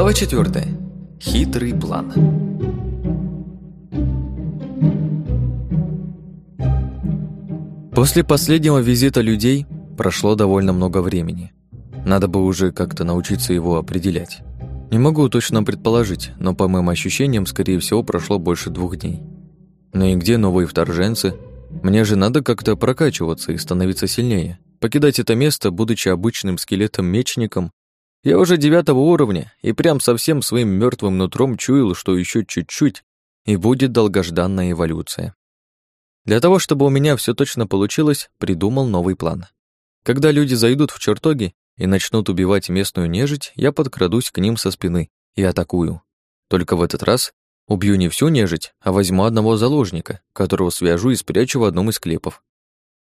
Глава 4. Хитрый план. После последнего визита людей прошло довольно много времени. Надо бы уже как-то научиться его определять. Не могу точно предположить, но по моим ощущениям, скорее всего, прошло больше двух дней. Ну и где новые вторженцы? Мне же надо как-то прокачиваться и становиться сильнее. Покидать это место, будучи обычным скелетом-мечником, я уже девятого уровня и прям совсем своим мертвым нутром чуял, что еще чуть-чуть, и будет долгожданная эволюция. Для того, чтобы у меня все точно получилось, придумал новый план. Когда люди зайдут в чертоги и начнут убивать местную нежить, я подкрадусь к ним со спины и атакую. Только в этот раз убью не всю нежить, а возьму одного заложника, которого свяжу и спрячу в одном из клепов.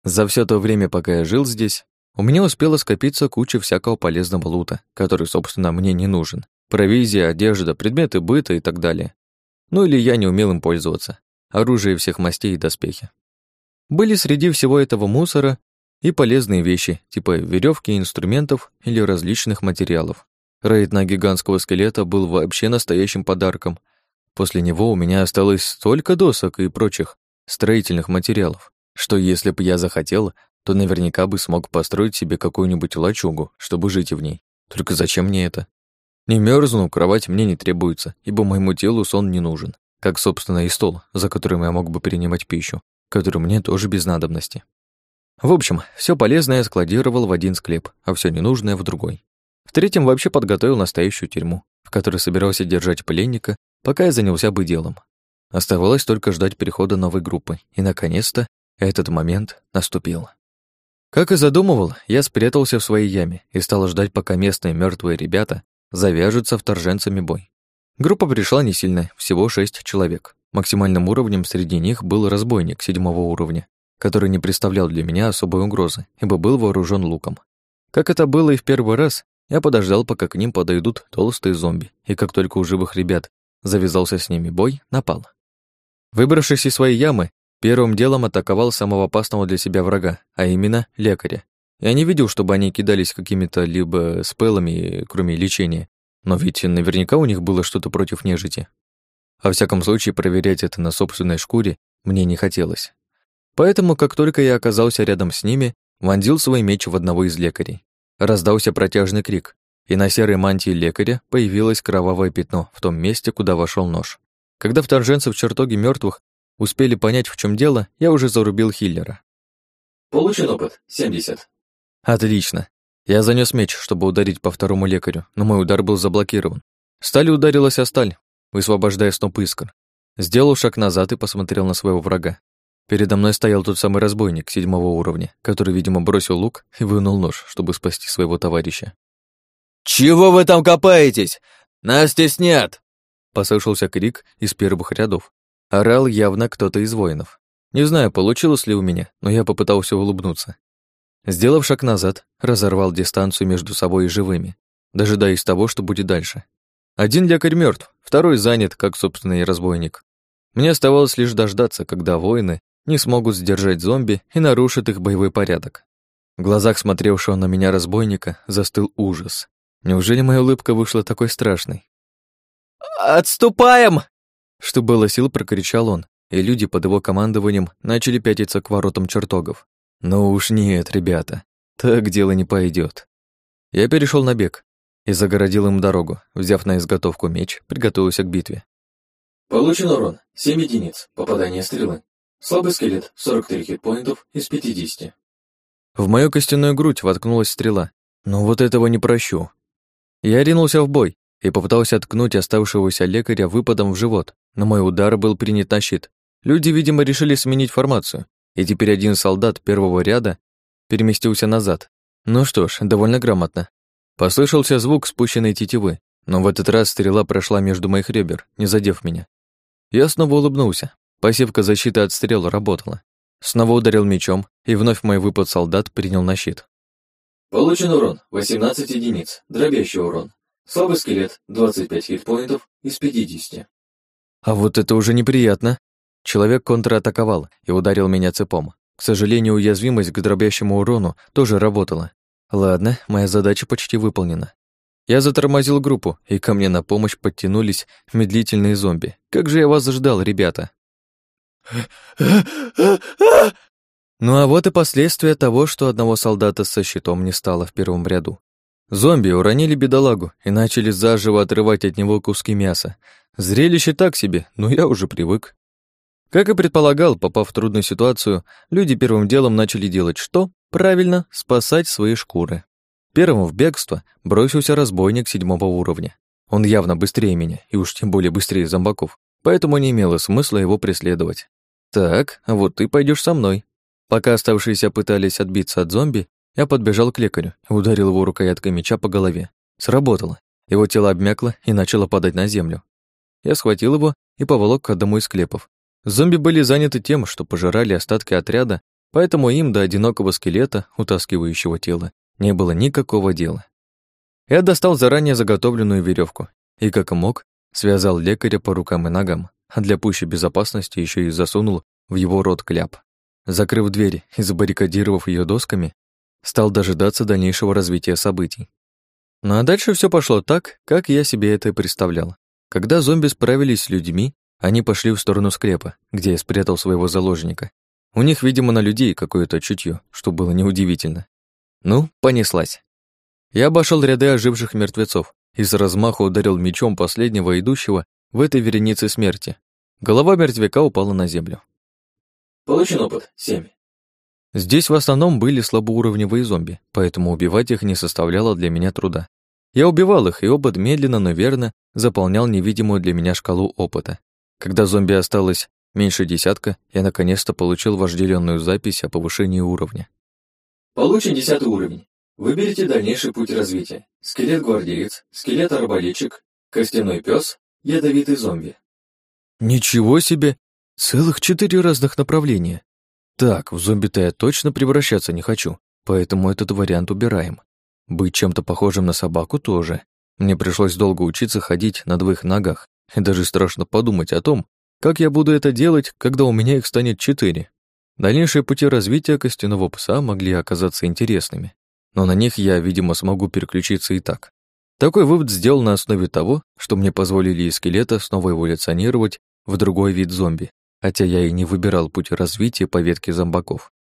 За все то время, пока я жил здесь, у меня успела скопиться куча всякого полезного лута, который, собственно, мне не нужен. Провизия, одежда, предметы быта и так далее. Ну или я не умел им пользоваться. Оружие всех мастей и доспехи. Были среди всего этого мусора и полезные вещи, типа веревки, инструментов или различных материалов. Рейд на гигантского скелета был вообще настоящим подарком. После него у меня осталось столько досок и прочих строительных материалов, что если бы я захотел, то наверняка бы смог построить себе какую-нибудь лачугу, чтобы жить в ней. Только зачем мне это? Не мерзну, кровать мне не требуется, ибо моему телу сон не нужен, как, собственно, и стол, за которым я мог бы принимать пищу, который мне тоже без надобности. В общем, все полезное я складировал в один склеп, а все ненужное в другой. В третьем вообще подготовил настоящую тюрьму, в которой собирался держать пленника, пока я занялся бы делом. Оставалось только ждать перехода новой группы, и, наконец-то, этот момент наступил. Как и задумывал, я спрятался в своей яме и стал ждать, пока местные мертвые ребята завяжутся вторженцами бой. Группа пришла не сильно, всего шесть человек. Максимальным уровнем среди них был разбойник седьмого уровня, который не представлял для меня особой угрозы, ибо был вооружен луком. Как это было и в первый раз, я подождал, пока к ним подойдут толстые зомби, и как только у живых ребят завязался с ними бой, напал. Выбравшись из своей ямы, Первым делом атаковал самого опасного для себя врага, а именно лекаря. Я не видел, чтобы они кидались какими-то либо спелами, кроме лечения, но ведь наверняка у них было что-то против нежити. Во всяком случае, проверять это на собственной шкуре мне не хотелось. Поэтому, как только я оказался рядом с ними, вонзил свой меч в одного из лекарей. Раздался протяжный крик, и на серой мантии лекаря появилось кровавое пятно в том месте, куда вошел нож. Когда вторженцы в чертоге мертвых Успели понять, в чем дело, я уже зарубил хиллера. Получен опыт, 70. Отлично. Я занес меч, чтобы ударить по второму лекарю, но мой удар был заблокирован. Сталь ударилась о сталь, высвобождая сноп искр. Сделал шаг назад и посмотрел на своего врага. Передо мной стоял тот самый разбойник седьмого уровня, который, видимо, бросил лук и вынул нож, чтобы спасти своего товарища. «Чего вы там копаетесь? Нас здесь нет!» Послышался крик из первых рядов. Орал явно кто-то из воинов. Не знаю, получилось ли у меня, но я попытался улыбнуться. Сделав шаг назад, разорвал дистанцию между собой и живыми, дожидаясь того, что будет дальше. Один лекарь мертв, второй занят, как собственный разбойник. Мне оставалось лишь дождаться, когда воины не смогут сдержать зомби и нарушат их боевой порядок. В глазах смотревшего на меня разбойника застыл ужас. Неужели моя улыбка вышла такой страшной? «Отступаем!» Что было сил, прокричал он, и люди под его командованием начали пятиться к воротам чертогов. «Ну уж нет, ребята, так дело не пойдет. Я перешел на бег и загородил им дорогу, взяв на изготовку меч, приготовился к битве. Получен урон, 7 единиц, попадание стрелы. Слабый скелет, 43 хитпоинтов из 50. В мою костяную грудь воткнулась стрела. Но вот этого не прощу. Я ринулся в бой и попытался ткнуть оставшегося лекаря выпадом в живот, но мой удар был принят на щит. Люди, видимо, решили сменить формацию, и теперь один солдат первого ряда переместился назад. Ну что ж, довольно грамотно. Послышался звук спущенной тетивы, но в этот раз стрела прошла между моих ребер, не задев меня. Я снова улыбнулся. Пассивка защиты от стрел работала. Снова ударил мечом, и вновь мой выпад солдат принял на щит. Получен урон, 18 единиц, дробящий урон. Слабый скелет, 25 хитпоинтов из 50. А вот это уже неприятно. Человек контратаковал и ударил меня цепом. К сожалению, уязвимость к дробящему урону тоже работала. Ладно, моя задача почти выполнена. Я затормозил группу, и ко мне на помощь подтянулись медлительные зомби. Как же я вас ждал, ребята? Ну а вот и последствия того, что одного солдата со щитом не стало в первом ряду. Зомби уронили бедолагу и начали заживо отрывать от него куски мяса. Зрелище так себе, но я уже привык. Как и предполагал, попав в трудную ситуацию, люди первым делом начали делать что? Правильно, спасать свои шкуры. Первым в бегство бросился разбойник седьмого уровня. Он явно быстрее меня, и уж тем более быстрее зомбаков, поэтому не имело смысла его преследовать. Так, вот ты пойдешь со мной. Пока оставшиеся пытались отбиться от зомби, я подбежал к лекарю ударил его рукояткой меча по голове. Сработало. Его тело обмякло и начало падать на землю. Я схватил его и поволок к одному из склепов. Зомби были заняты тем, что пожирали остатки отряда, поэтому им до одинокого скелета, утаскивающего тело, не было никакого дела. Я достал заранее заготовленную веревку и, как мог, связал лекаря по рукам и ногам, а для пущей безопасности еще и засунул в его рот кляп. Закрыв дверь и забаррикадировав ее досками, стал дожидаться дальнейшего развития событий. Ну а дальше все пошло так, как я себе это представлял. Когда зомби справились с людьми, они пошли в сторону склепа, где я спрятал своего заложника. У них, видимо, на людей какое-то чутье, что было неудивительно. Ну, понеслась. Я обошел ряды оживших мертвецов и с размаху ударил мечом последнего идущего в этой веренице смерти. Голова мертвяка упала на землю. Получен опыт. 7. Здесь в основном были слабоуровневые зомби, поэтому убивать их не составляло для меня труда. Я убивал их, и опыт медленно, но верно заполнял невидимую для меня шкалу опыта. Когда зомби осталось меньше десятка, я наконец-то получил вожделенную запись о повышении уровня. Получен десятый уровень. Выберите дальнейший путь развития. Скелет-гвардеец, скелет-арбалетчик, костяной пес, ядовитый зомби. Ничего себе! Целых четыре разных направления. Так, в зомби-то я точно превращаться не хочу, поэтому этот вариант убираем. Быть чем-то похожим на собаку тоже. Мне пришлось долго учиться ходить на двоих ногах, и даже страшно подумать о том, как я буду это делать, когда у меня их станет четыре. Дальнейшие пути развития костяного пса могли оказаться интересными, но на них я, видимо, смогу переключиться и так. Такой вывод сделал на основе того, что мне позволили из скелета снова эволюционировать в другой вид зомби, хотя я и не выбирал путь развития по ветке зомбаков.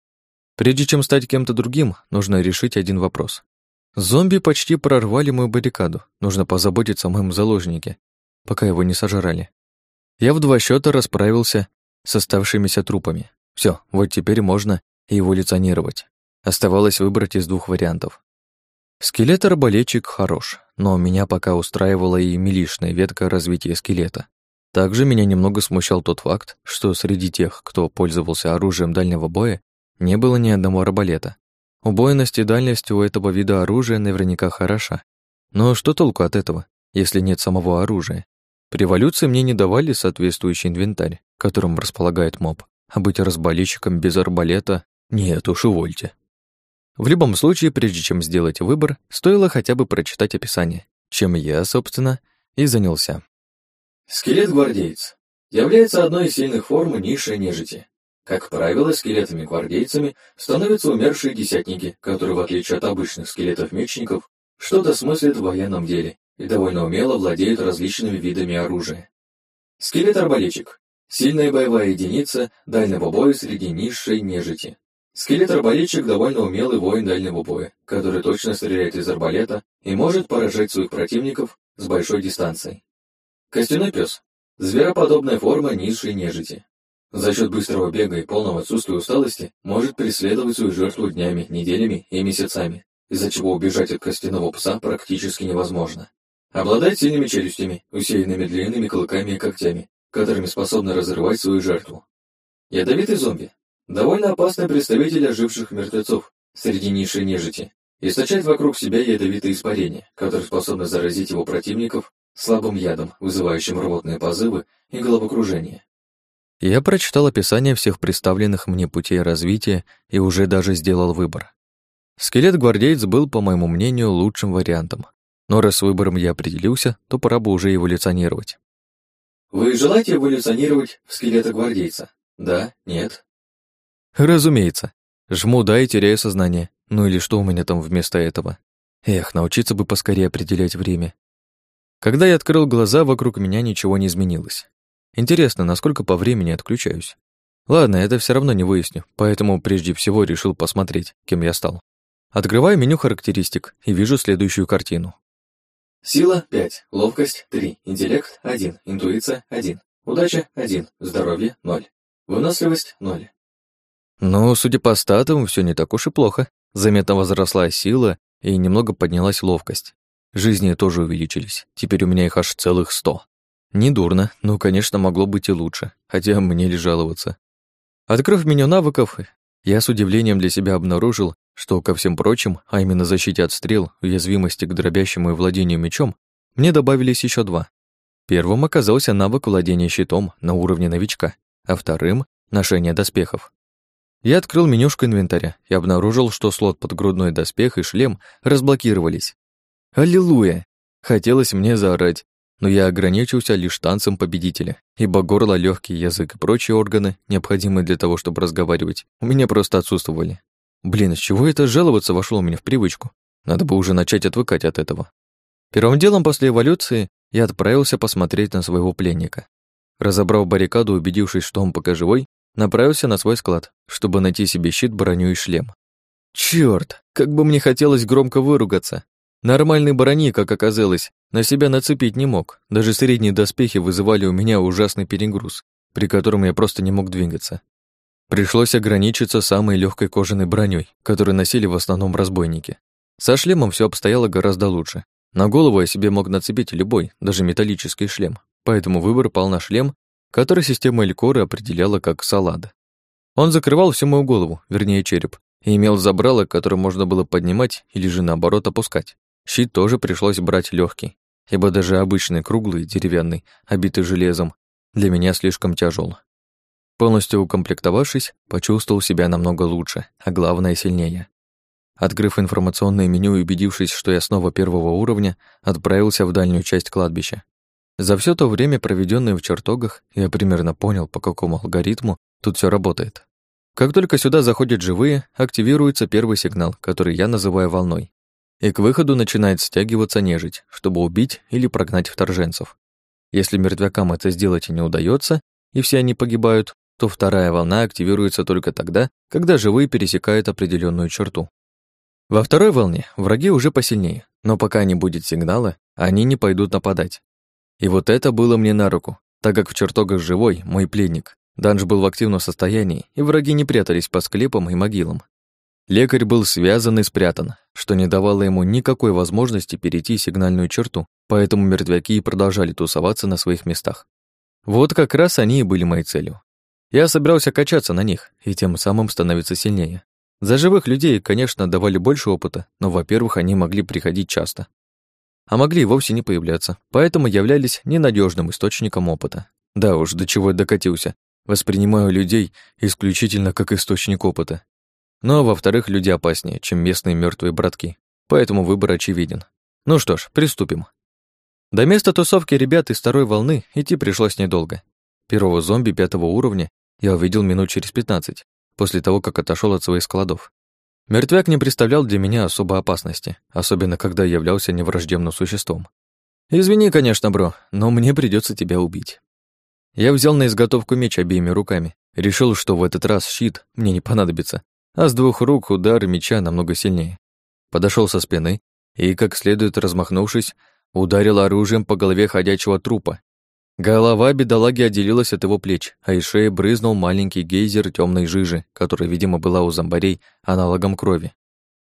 Прежде чем стать кем-то другим, нужно решить один вопрос. Зомби почти прорвали мою баррикаду, нужно позаботиться о моем заложнике, пока его не сожрали. Я в два счета расправился с оставшимися трупами. Все, вот теперь можно эволюционировать. Оставалось выбрать из двух вариантов. Скелет-арбалетчик хорош, но меня пока устраивала и милишная ветка развития скелета. Также меня немного смущал тот факт, что среди тех, кто пользовался оружием дальнего боя, не было ни одного арбалета. Убойность и дальность у этого вида оружия наверняка хороша. Но что толку от этого, если нет самого оружия? При эволюции мне не давали соответствующий инвентарь, которым располагает моб, а быть разболельщиком без арбалета нет уж увольте. В любом случае, прежде чем сделать выбор, стоило хотя бы прочитать описание, чем я, собственно, и занялся. Скелет-гвардеец является одной из сильных форм низшей нежити. Как правило, скелетами-гвардейцами становятся умершие десятники, которые, в отличие от обычных скелетов-мечников, что-то смыслят в военном деле и довольно умело владеют различными видами оружия. Скелет-арбалетчик – сильная боевая единица дальнего боя среди низшей нежити. Скелет-арбалетчик – довольно умелый воин дальнего боя, который точно стреляет из арбалета и может поражать своих противников с большой дистанции. Костяной пес – звероподобная форма низшей нежити. За счет быстрого бега и полного отсутствия усталости может преследовать свою жертву днями, неделями и месяцами, из-за чего убежать от костяного пса практически невозможно. Обладает сильными челюстями, усеянными длинными клыками и когтями, которыми способны разрывать свою жертву. Ядовитый зомби. Довольно опасный представитель оживших мертвецов среди низшей нежити. Источает вокруг себя ядовитые испарения, которые способны заразить его противников слабым ядом, вызывающим рвотные позывы и головокружение. Я прочитал описание всех представленных мне путей развития и уже даже сделал выбор. Скелет-гвардеец был, по моему мнению, лучшим вариантом. Но раз с выбором я определился, то пора бы уже эволюционировать. Вы желаете эволюционировать в скелета гвардейца? Да? Нет? Разумеется. Жму «да» и теряю сознание. Ну или что у меня там вместо этого? Эх, научиться бы поскорее определять время. Когда я открыл глаза, вокруг меня ничего не изменилось. Интересно, насколько по времени отключаюсь. Ладно, это все равно не выясню, поэтому прежде всего решил посмотреть, кем я стал. Открываю меню характеристик и вижу следующую картину. Сила 5, ловкость 3, интеллект 1, интуиция 1, удача 1, здоровье 0, выносливость 0. Ну, судя по статам, все не так уж и плохо. Заметно возросла сила и немного поднялась ловкость. Жизни тоже увеличились, теперь у меня их аж целых сто. Недурно, но, конечно, могло быть и лучше, хотя мне ли жаловаться. Открыв меню навыков, я с удивлением для себя обнаружил, что, ко всем прочим, а именно защите от стрел, уязвимости к дробящему и владению мечом, мне добавились еще два. Первым оказался навык владения щитом на уровне новичка, а вторым — ношение доспехов. Я открыл менюшку инвентаря и обнаружил, что слот под грудной доспех и шлем разблокировались. Аллилуйя! Хотелось мне заорать, но я ограничился лишь танцем победителя, ибо горло, легкий язык и прочие органы, необходимые для того, чтобы разговаривать, у меня просто отсутствовали. Блин, с чего это жаловаться вошло у меня в привычку? Надо бы уже начать отвыкать от этого. Первым делом после эволюции я отправился посмотреть на своего пленника. Разобрав баррикаду, убедившись, что он пока живой, направился на свой склад, чтобы найти себе щит, броню и шлем. Чёрт, как бы мне хотелось громко выругаться. Нормальный брони, как оказалось, на себя нацепить не мог. Даже средние доспехи вызывали у меня ужасный перегруз, при котором я просто не мог двигаться. Пришлось ограничиться самой легкой кожаной броней, которую носили в основном разбойники. Со шлемом все обстояло гораздо лучше. На голову я себе мог нацепить любой, даже металлический шлем, поэтому выбор пал на шлем, который система Элькоры определяла как салад. Он закрывал всю мою голову, вернее череп, и имел забрало, которое можно было поднимать или же наоборот опускать. Щит тоже пришлось брать легкий, ибо даже обычный круглый, деревянный, обитый железом, для меня слишком тяжел. Полностью укомплектовавшись, почувствовал себя намного лучше, а главное сильнее. Открыв информационное меню и убедившись, что я снова первого уровня, отправился в дальнюю часть кладбища. За все то время, проведенное в чертогах, я примерно понял, по какому алгоритму тут все работает. Как только сюда заходят живые, активируется первый сигнал, который я называю волной и к выходу начинает стягиваться нежить, чтобы убить или прогнать вторженцев. Если мертвякам это сделать не удается, и все они погибают, то вторая волна активируется только тогда, когда живые пересекают определенную черту. Во второй волне враги уже посильнее, но пока не будет сигнала, они не пойдут нападать. И вот это было мне на руку, так как в чертогах живой мой пленник. Данж был в активном состоянии, и враги не прятались по склепам и могилам, Лекарь был связан и спрятан, что не давало ему никакой возможности перейти сигнальную черту, поэтому мертвяки и продолжали тусоваться на своих местах. Вот как раз они и были моей целью. Я собирался качаться на них и тем самым становиться сильнее. За живых людей, конечно, давали больше опыта, но, во-первых, они могли приходить часто. А могли и вовсе не появляться, поэтому являлись ненадежным источником опыта. Да уж, до чего я докатился. Воспринимаю людей исключительно как источник опыта, но, во-вторых, люди опаснее, чем местные мертвые братки, поэтому выбор очевиден. Ну что ж, приступим. До места тусовки ребят из второй волны идти пришлось недолго. Первого зомби пятого уровня я увидел минут через пятнадцать, после того, как отошел от своих складов. Мертвяк не представлял для меня особой опасности, особенно когда являлся невраждебным существом. «Извини, конечно, бро, но мне придется тебя убить». Я взял на изготовку меч обеими руками, решил, что в этот раз щит мне не понадобится, а с двух рук удар меча намного сильнее. Подошел со спины и, как следует размахнувшись, ударил оружием по голове ходячего трупа. Голова бедолаги отделилась от его плеч, а из шеи брызнул маленький гейзер темной жижи, которая, видимо, была у зомбарей аналогом крови.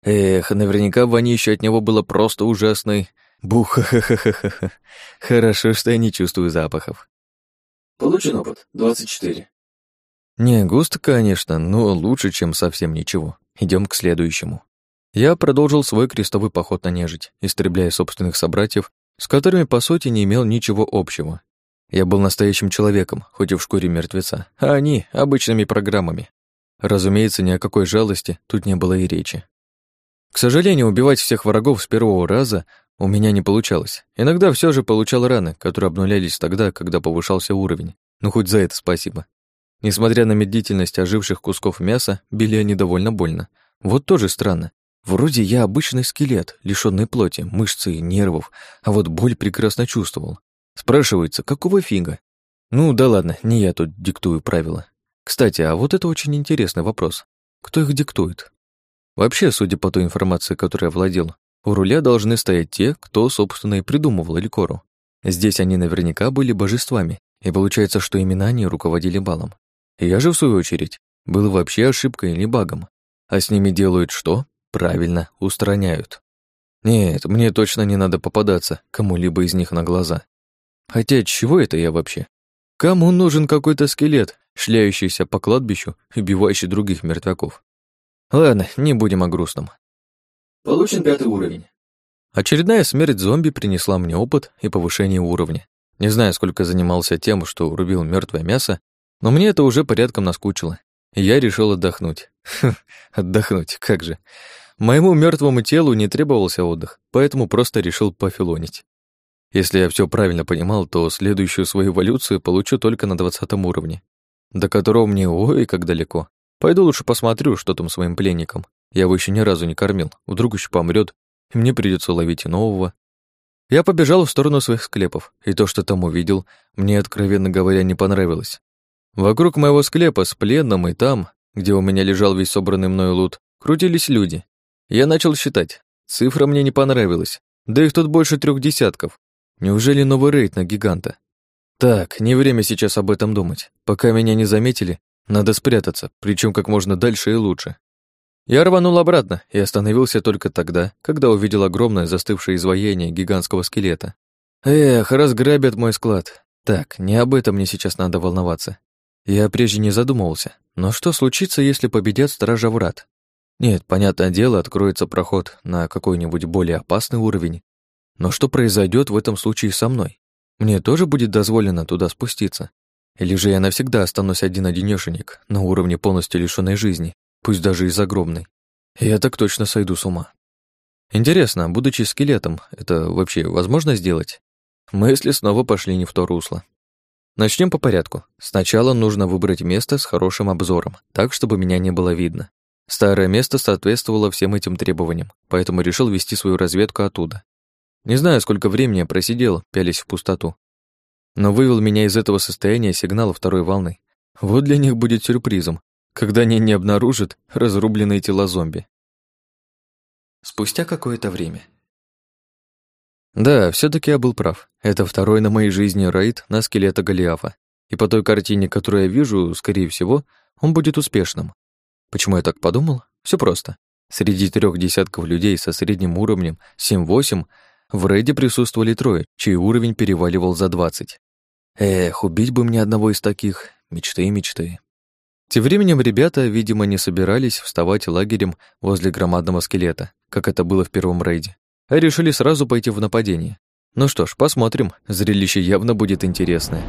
Эх, наверняка вонище от него было просто ужасной. бух ха ха ха ха Хорошо, что я не чувствую запахов. Получен опыт, 24. Не густо, конечно, но лучше, чем совсем ничего. Идем к следующему. Я продолжил свой крестовый поход на нежить, истребляя собственных собратьев, с которыми, по сути, не имел ничего общего. Я был настоящим человеком, хоть и в шкуре мертвеца, а они — обычными программами. Разумеется, ни о какой жалости тут не было и речи. К сожалению, убивать всех врагов с первого раза у меня не получалось. Иногда все же получал раны, которые обнулялись тогда, когда повышался уровень. Ну, хоть за это спасибо. Несмотря на медлительность оживших кусков мяса, били они довольно больно. Вот тоже странно. Вроде я обычный скелет, лишённый плоти, мышц и нервов, а вот боль прекрасно чувствовал. Спрашивается, какого фига? Ну да ладно, не я тут диктую правила. Кстати, а вот это очень интересный вопрос. Кто их диктует? Вообще, судя по той информации, которой я владел, у руля должны стоять те, кто, собственно, и придумывал Элькору. Здесь они наверняка были божествами, и получается, что именно они руководили балом. Я же, в свою очередь, был вообще ошибкой или багом. А с ними делают что? Правильно, устраняют. Нет, мне точно не надо попадаться кому-либо из них на глаза. Хотя чего это я вообще? Кому нужен какой-то скелет, шляющийся по кладбищу и убивающий других мертвяков? Ладно, не будем о грустном. Получен пятый уровень. Очередная смерть зомби принесла мне опыт и повышение уровня. Не знаю, сколько занимался тем, что рубил мертвое мясо, но мне это уже порядком наскучило, и я решил отдохнуть. отдохнуть, как же. Моему мертвому телу не требовался отдых, поэтому просто решил пофилонить. Если я все правильно понимал, то следующую свою эволюцию получу только на двадцатом уровне, до которого мне ой как далеко. Пойду лучше посмотрю, что там с моим пленником. Я его еще ни разу не кормил, вдруг еще помрет, и мне придется ловить и нового. Я побежал в сторону своих склепов, и то, что там увидел, мне, откровенно говоря, не понравилось. Вокруг моего склепа с пленным и там, где у меня лежал весь собранный мною лут, крутились люди. Я начал считать. Цифра мне не понравилась. Да их тут больше трех десятков. Неужели новый рейд на гиганта? Так, не время сейчас об этом думать. Пока меня не заметили, надо спрятаться, причем как можно дальше и лучше. Я рванул обратно и остановился только тогда, когда увидел огромное застывшее изваяние гигантского скелета. Эх, разграбят мой склад. Так, не об этом мне сейчас надо волноваться. Я прежде не задумывался, но что случится, если победят стража врат? Нет, понятное дело, откроется проход на какой-нибудь более опасный уровень. Но что произойдет в этом случае со мной? Мне тоже будет дозволено туда спуститься? Или же я навсегда останусь один-одинёшенек на уровне полностью лишённой жизни, пусть даже и загробной. Я так точно сойду с ума. Интересно, будучи скелетом, это вообще возможно сделать? Мысли снова пошли не в то русло. Начнем по порядку. Сначала нужно выбрать место с хорошим обзором, так, чтобы меня не было видно. Старое место соответствовало всем этим требованиям, поэтому решил вести свою разведку оттуда. Не знаю, сколько времени я просидел, пялись в пустоту. Но вывел меня из этого состояния сигнал второй волны. Вот для них будет сюрпризом, когда они не обнаружат разрубленные тела зомби. Спустя какое-то время. Да, все таки я был прав. Это второй на моей жизни рейд на скелета Голиафа. И по той картине, которую я вижу, скорее всего, он будет успешным. Почему я так подумал? Все просто. Среди трех десятков людей со средним уровнем 7-8 в рейде присутствовали трое, чей уровень переваливал за 20. Эх, убить бы мне одного из таких. Мечты и мечты. Тем временем ребята, видимо, не собирались вставать лагерем возле громадного скелета, как это было в первом рейде, а решили сразу пойти в нападение. Ну что ж, посмотрим, зрелище явно будет интересное.